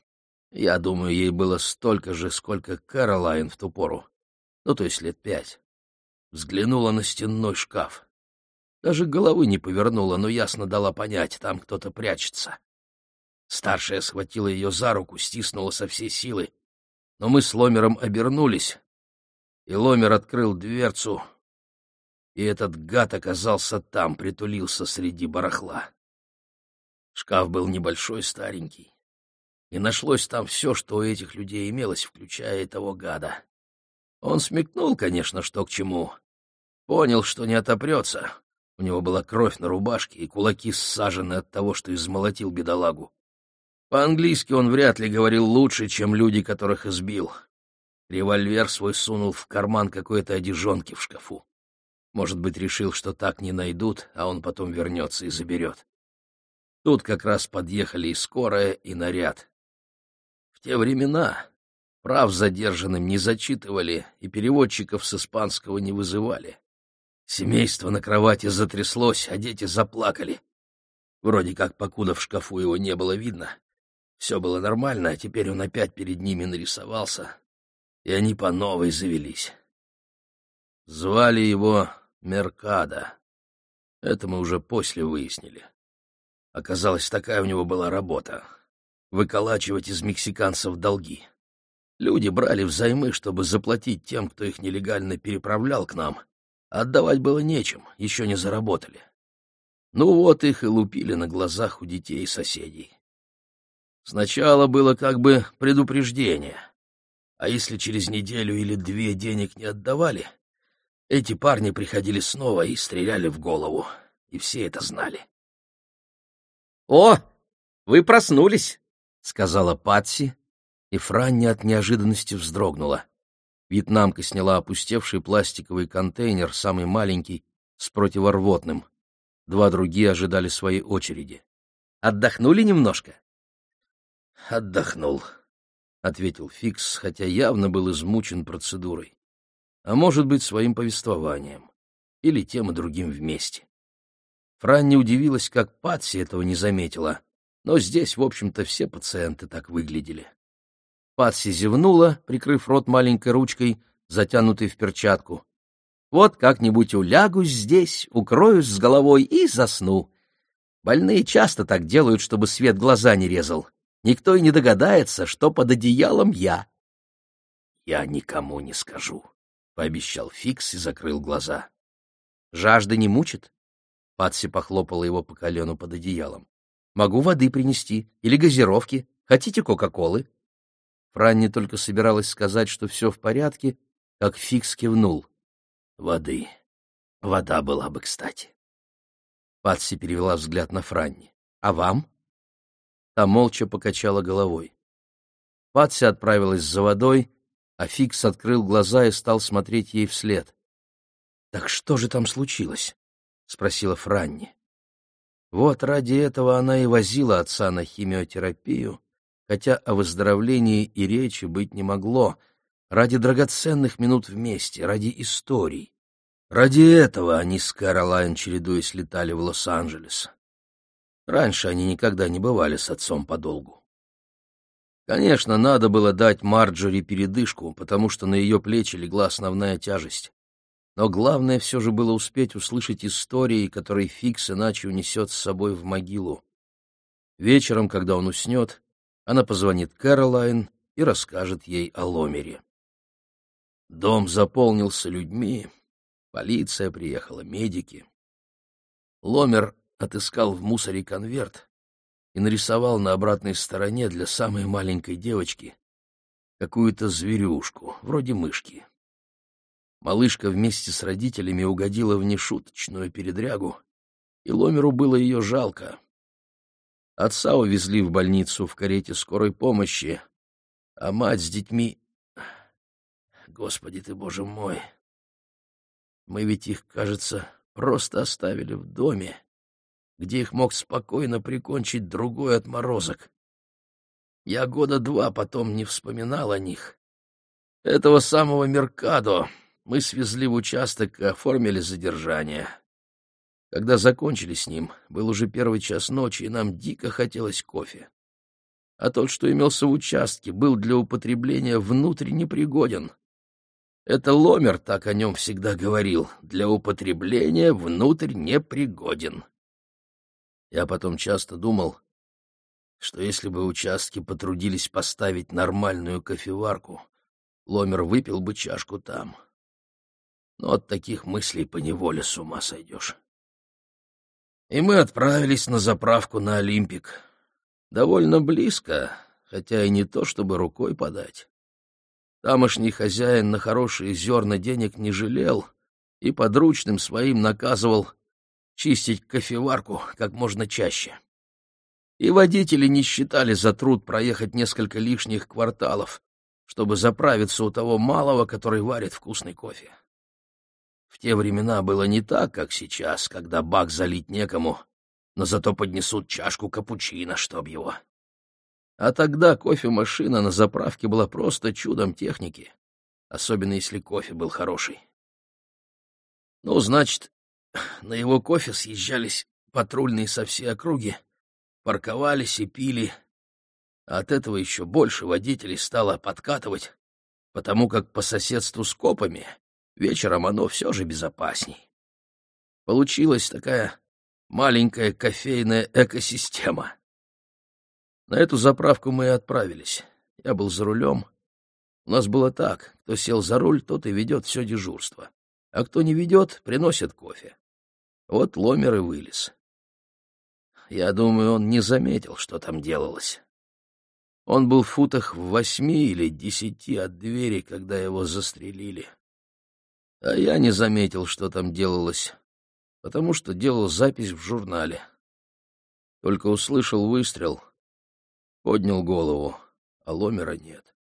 я думаю, ей было столько же, сколько Кэролайн в ту пору. Ну, то есть лет пять. Взглянула на стенной шкаф. Даже головы не повернула, но ясно дала понять, там кто-то прячется. Старшая схватила ее за руку, стиснула со всей силы. Но мы с Ломером обернулись, и Ломер открыл дверцу, и этот гад оказался там, притулился среди барахла. Шкаф был небольшой, старенький и нашлось там все, что у этих людей имелось, включая и того гада. Он смекнул, конечно, что к чему. Понял, что не отопрется. У него была кровь на рубашке и кулаки ссажены от того, что измолотил бедолагу. По-английски он вряд ли говорил лучше, чем люди, которых избил. Револьвер свой сунул в карман какой-то одежонки в шкафу. Может быть, решил, что так не найдут, а он потом вернется и заберет. Тут как раз подъехали и скорая, и наряд те времена прав задержанным не зачитывали и переводчиков с испанского не вызывали. Семейство на кровати затряслось, а дети заплакали. Вроде как, покуда в шкафу его не было видно. Все было нормально, а теперь он опять перед ними нарисовался, и они по новой завелись. Звали его Меркадо. Это мы уже после выяснили. Оказалось, такая у него была работа выколачивать из мексиканцев долги. Люди брали взаймы, чтобы заплатить тем, кто их нелегально переправлял к нам. Отдавать было нечем, еще не заработали. Ну вот их и лупили на глазах у детей и соседей. Сначала было как бы предупреждение. А если через неделю или две денег не отдавали, эти парни приходили снова и стреляли в голову. И все это знали. «О, вы проснулись!» — сказала Патси, и Франни от неожиданности вздрогнула. Вьетнамка сняла опустевший пластиковый контейнер, самый маленький, с противорвотным. Два другие ожидали своей очереди. «Отдохнули немножко?» «Отдохнул», — ответил Фикс, хотя явно был измучен процедурой. А может быть, своим повествованием. Или тем и другим вместе. Франни удивилась, как Патси этого не заметила, но здесь, в общем-то, все пациенты так выглядели. Патси зевнула, прикрыв рот маленькой ручкой, затянутой в перчатку. «Вот как-нибудь улягусь здесь, укроюсь с головой и засну. Больные часто так делают, чтобы свет глаза не резал. Никто и не догадается, что под одеялом я». «Я никому не скажу», — пообещал Фикс и закрыл глаза. «Жажда не мучит?» Патси похлопала его по колену под одеялом. «Могу воды принести или газировки. Хотите Кока-Колы?» Франни только собиралась сказать, что все в порядке, как Фикс кивнул. «Воды. Вода была бы кстати». Патси перевела взгляд на Франни. «А вам?» Та молча покачала головой. Патси отправилась за водой, а Фикс открыл глаза и стал смотреть ей вслед. «Так что же там случилось?» — спросила Франни. Вот ради этого она и возила отца на химиотерапию, хотя о выздоровлении и речи быть не могло, ради драгоценных минут вместе, ради историй. Ради этого они с Кэролайн, чередуясь, летали в Лос-Анджелес. Раньше они никогда не бывали с отцом подолгу. Конечно, надо было дать Марджори передышку, потому что на ее плечи легла основная тяжесть. Но главное все же было успеть услышать истории, которые Фикс иначе унесет с собой в могилу. Вечером, когда он уснет, она позвонит Кэролайн и расскажет ей о Ломере. Дом заполнился людьми, полиция приехала, медики. Ломер отыскал в мусоре конверт и нарисовал на обратной стороне для самой маленькой девочки какую-то зверюшку, вроде мышки. Малышка вместе с родителями угодила в нешуточную передрягу, и Ломеру было ее жалко. Отца увезли в больницу в карете скорой помощи, а мать с детьми... Господи ты, боже мой! Мы ведь их, кажется, просто оставили в доме, где их мог спокойно прикончить другой отморозок. Я года два потом не вспоминал о них. Этого самого Меркадо мы свезли в участок и оформили задержание. Когда закончили с ним, был уже первый час ночи, и нам дико хотелось кофе. А тот, что имелся в участке, был для употребления внутренне пригоден. Это Ломер так о нем всегда говорил. Для употребления внутрь непригоден. Я потом часто думал, что если бы участки потрудились поставить нормальную кофеварку, Ломер выпил бы чашку там но от таких мыслей поневоле с ума сойдешь. И мы отправились на заправку на Олимпик. Довольно близко, хотя и не то, чтобы рукой подать. Тамошний хозяин на хорошие зерна денег не жалел и подручным своим наказывал чистить кофеварку как можно чаще. И водители не считали за труд проехать несколько лишних кварталов, чтобы заправиться у того малого, который варит вкусный кофе. В те времена было не так, как сейчас, когда бак залить некому, но зато поднесут чашку капучино, чтоб его. А тогда кофемашина на заправке была просто чудом техники, особенно если кофе был хороший. Ну, значит, на его кофе съезжались патрульные со всей округи, парковались и пили. От этого еще больше водителей стало подкатывать, потому как по соседству с копами Вечером оно все же безопасней. Получилась такая маленькая кофейная экосистема. На эту заправку мы и отправились. Я был за рулем. У нас было так, кто сел за руль, тот и ведет все дежурство. А кто не ведет, приносит кофе. Вот ломер и вылез. Я думаю, он не заметил, что там делалось. Он был в футах в восьми или десяти от двери, когда его застрелили. А я не заметил, что там делалось, потому что делал запись в журнале. Только услышал выстрел, поднял голову, а Ломера нет.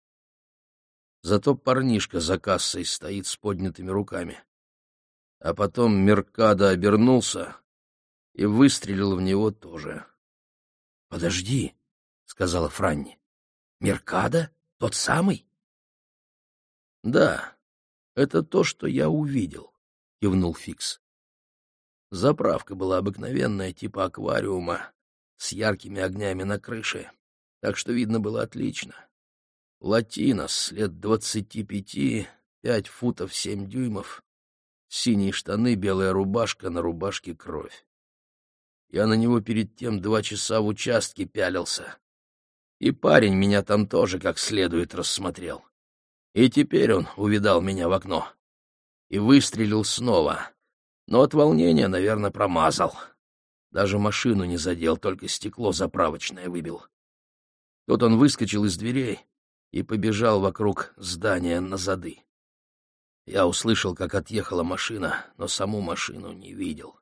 Зато парнишка за кассой стоит с поднятыми руками. А потом Меркадо обернулся и выстрелил в него тоже. — Подожди, — сказала Франни. — Меркадо? Тот самый? — Да, это то, что я увидел, — кивнул Фикс. Заправка была обыкновенная, типа аквариума, с яркими огнями на крыше, так что видно было отлично. Латинос, лет двадцати пяти, пять футов семь дюймов, синие штаны, белая рубашка, на рубашке кровь. Я на него перед тем два часа в участке пялился. И парень меня там тоже как следует рассмотрел. И теперь он увидал меня в окно. И выстрелил снова. Но от волнения, наверное, промазал. Даже машину не задел, только стекло заправочное выбил. Тут он выскочил из дверей, и побежал вокруг здания на зады. Я услышал, как отъехала машина, но саму машину не видел.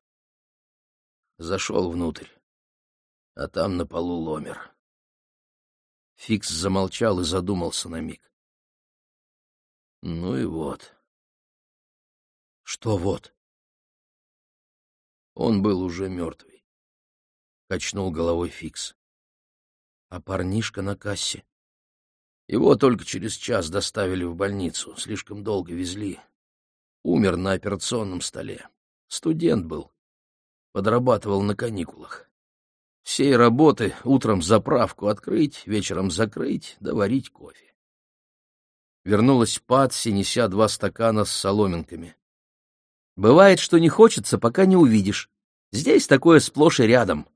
Зашел внутрь, а там на полу ломер. Фикс замолчал и задумался на миг. Ну и вот. Что вот? Он был уже мертвый. Качнул головой Фикс. А парнишка на кассе? Его только через час доставили в больницу, слишком долго везли. Умер на операционном столе. Студент был. Подрабатывал на каникулах. Всей работы утром заправку открыть, вечером закрыть, доварить кофе. Вернулась Патси, неся два стакана с соломинками. «Бывает, что не хочется, пока не увидишь. Здесь такое сплошь и рядом».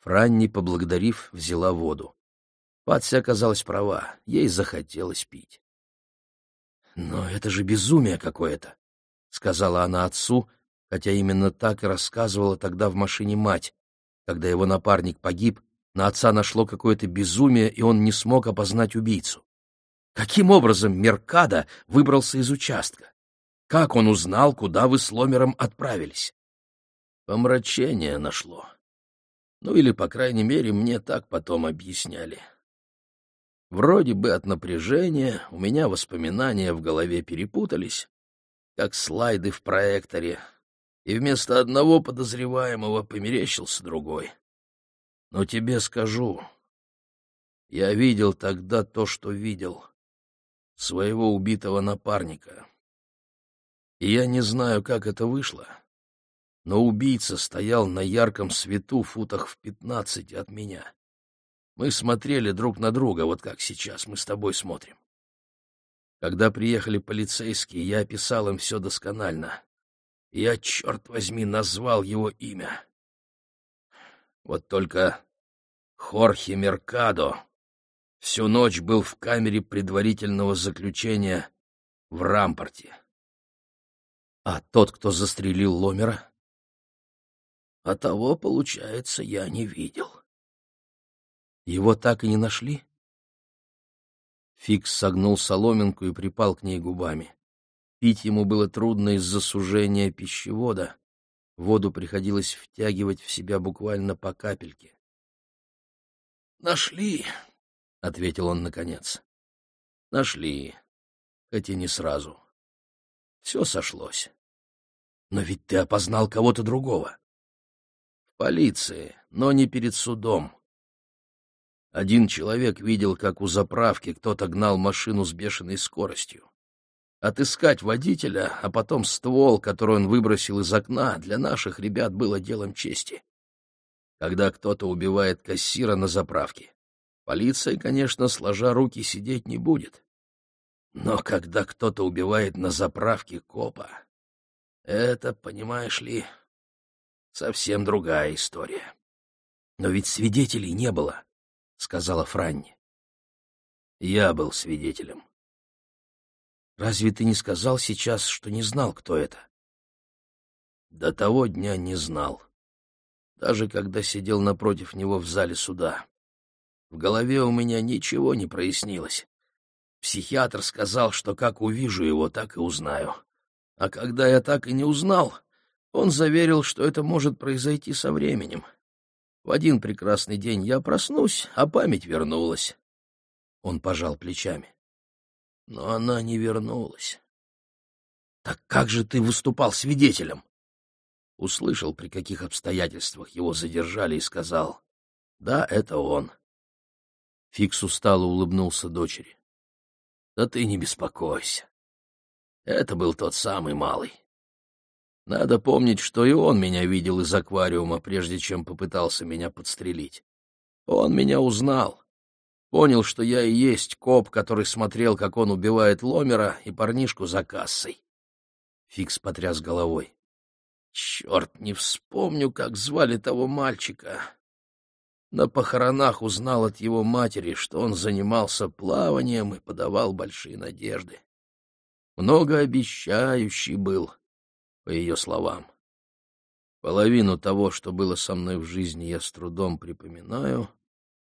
Франни, поблагодарив, взяла воду. Патси оказалась права, ей захотелось пить. «Но это же безумие какое-то», — сказала она отцу, хотя именно так и рассказывала тогда в машине мать. Когда его напарник погиб, на отца нашло какое-то безумие, и он не смог опознать убийцу. Каким образом Меркадо выбрался из участка? Как он узнал, куда вы с Ломером отправились? Помрачение нашло. Ну или, по крайней мере, мне так потом объясняли. Вроде бы от напряжения у меня воспоминания в голове перепутались, как слайды в проекторе, и вместо одного подозреваемого померещился другой. Но тебе скажу, я видел тогда то, что видел, своего убитого напарника. И я не знаю, как это вышло, но убийца стоял на ярком свету футах в пятнадцати от меня. Мы смотрели друг на друга, вот как сейчас мы с тобой смотрим. Когда приехали полицейские, я описал им все досконально. Я, черт возьми, назвал его имя. Вот только Хорхе Меркадо всю ночь был в камере предварительного заключения в Рампорте. А тот, кто застрелил Ломера? А того, получается, я не видел. Его так и не нашли? Фикс согнул соломинку и припал к ней губами. Пить ему было трудно из-за сужения пищевода. Воду приходилось втягивать в себя буквально по капельке. «Нашли», — ответил он наконец. «Нашли, хоть и не сразу. Все сошлось. Но ведь ты опознал кого-то другого». «В полиции, но не перед судом», один человек видел, как у заправки кто-то гнал машину с бешеной скоростью. Отыскать водителя, а потом ствол, который он выбросил из окна, для наших ребят было делом чести. Когда кто-то убивает кассира на заправке, полиция, конечно, сложа руки сидеть не будет. Но когда кто-то убивает на заправке копа, это, понимаешь ли, совсем другая история. Но ведь свидетелей не было сказала Франни. Я был свидетелем. Разве ты не сказал сейчас, что не знал, кто это? До того дня не знал. Даже когда сидел напротив него в зале суда. В голове у меня ничего не прояснилось. Психиатр сказал, что как увижу его, так и узнаю. А когда я так и не узнал, он заверил, что это может произойти со временем. В один прекрасный день я проснусь, а память вернулась. Он пожал плечами. но она не вернулась. Так как же ты выступал свидетелем? Услышал, при каких обстоятельствах его задержали, и сказал, да, это он. Фикс устало улыбнулся дочери. Да ты не беспокойся. Это был тот самый малый. Надо помнить, что и он меня видел из аквариума, прежде чем попытался меня подстрелить. Он меня узнал. Понял, что я и есть коп, который смотрел, как он убивает Ломера и парнишку за кассой. Фикс потряс головой. Черт, не вспомню, как звали того мальчика. На похоронах узнал от его матери, что он занимался плаванием и подавал большие надежды. Многообещающий был, по ее словам. Половину того, что было со мной в жизни, я с трудом припоминаю,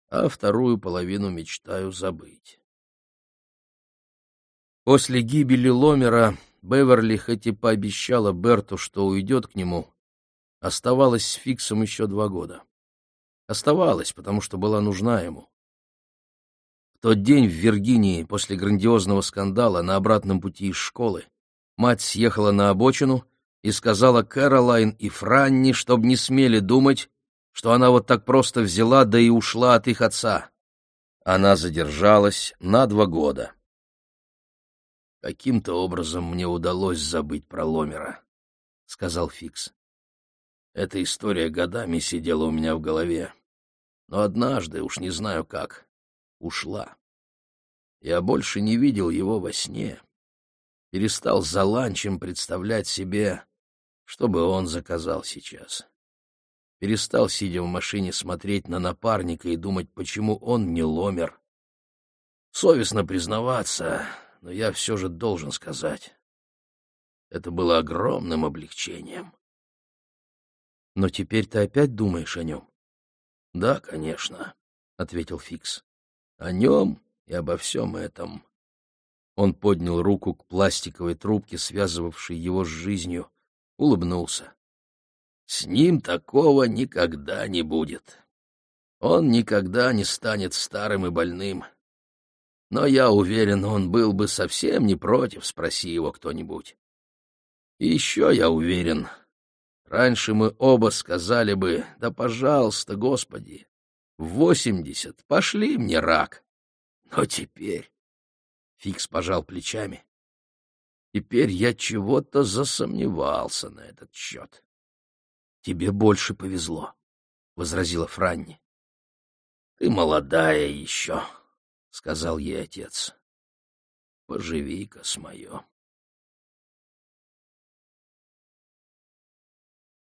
а вторую половину мечтаю забыть. После гибели Ломера Беверли хоть и пообещала Берту, что уйдет к нему, оставалась с Фиксом еще два года. Оставалась, потому что была нужна ему. В тот день в Виргинии, после грандиозного скандала на обратном пути из школы, мать съехала на обочину и сказала Кэролайн и Франни, чтобы не смели думать, что она вот так просто взяла да и ушла от их отца. Она задержалась на два года. «Каким-то образом мне удалось забыть про Ломера», — сказал Фикс. «Эта история годами сидела у меня в голове, но однажды, уж не знаю как, ушла. Я больше не видел его во сне, перестал за ланчем представлять себе, что бы он заказал сейчас. Перестал, сидя в машине, смотреть на напарника и думать, почему он не ломер. Совестно признаваться, но я все же должен сказать. Это было огромным облегчением. — Но теперь ты опять думаешь о нем? — Да, конечно, — ответил Фикс. — О нем и обо всем этом. Он поднял руку к пластиковой трубке, связывавшей его с жизнью, улыбнулся. С ним такого никогда не будет. Он никогда не станет старым и больным. Но я уверен, он был бы совсем не против, спроси его кто-нибудь. И еще я уверен, раньше мы оба сказали бы, да пожалуйста, Господи, в восемьдесят пошли мне рак. Но теперь... Фикс пожал плечами. Теперь я чего-то засомневался на этот счет. — Тебе больше повезло, — возразила Франни. — Ты молодая еще, — сказал ей отец. — Поживи-ка с моё.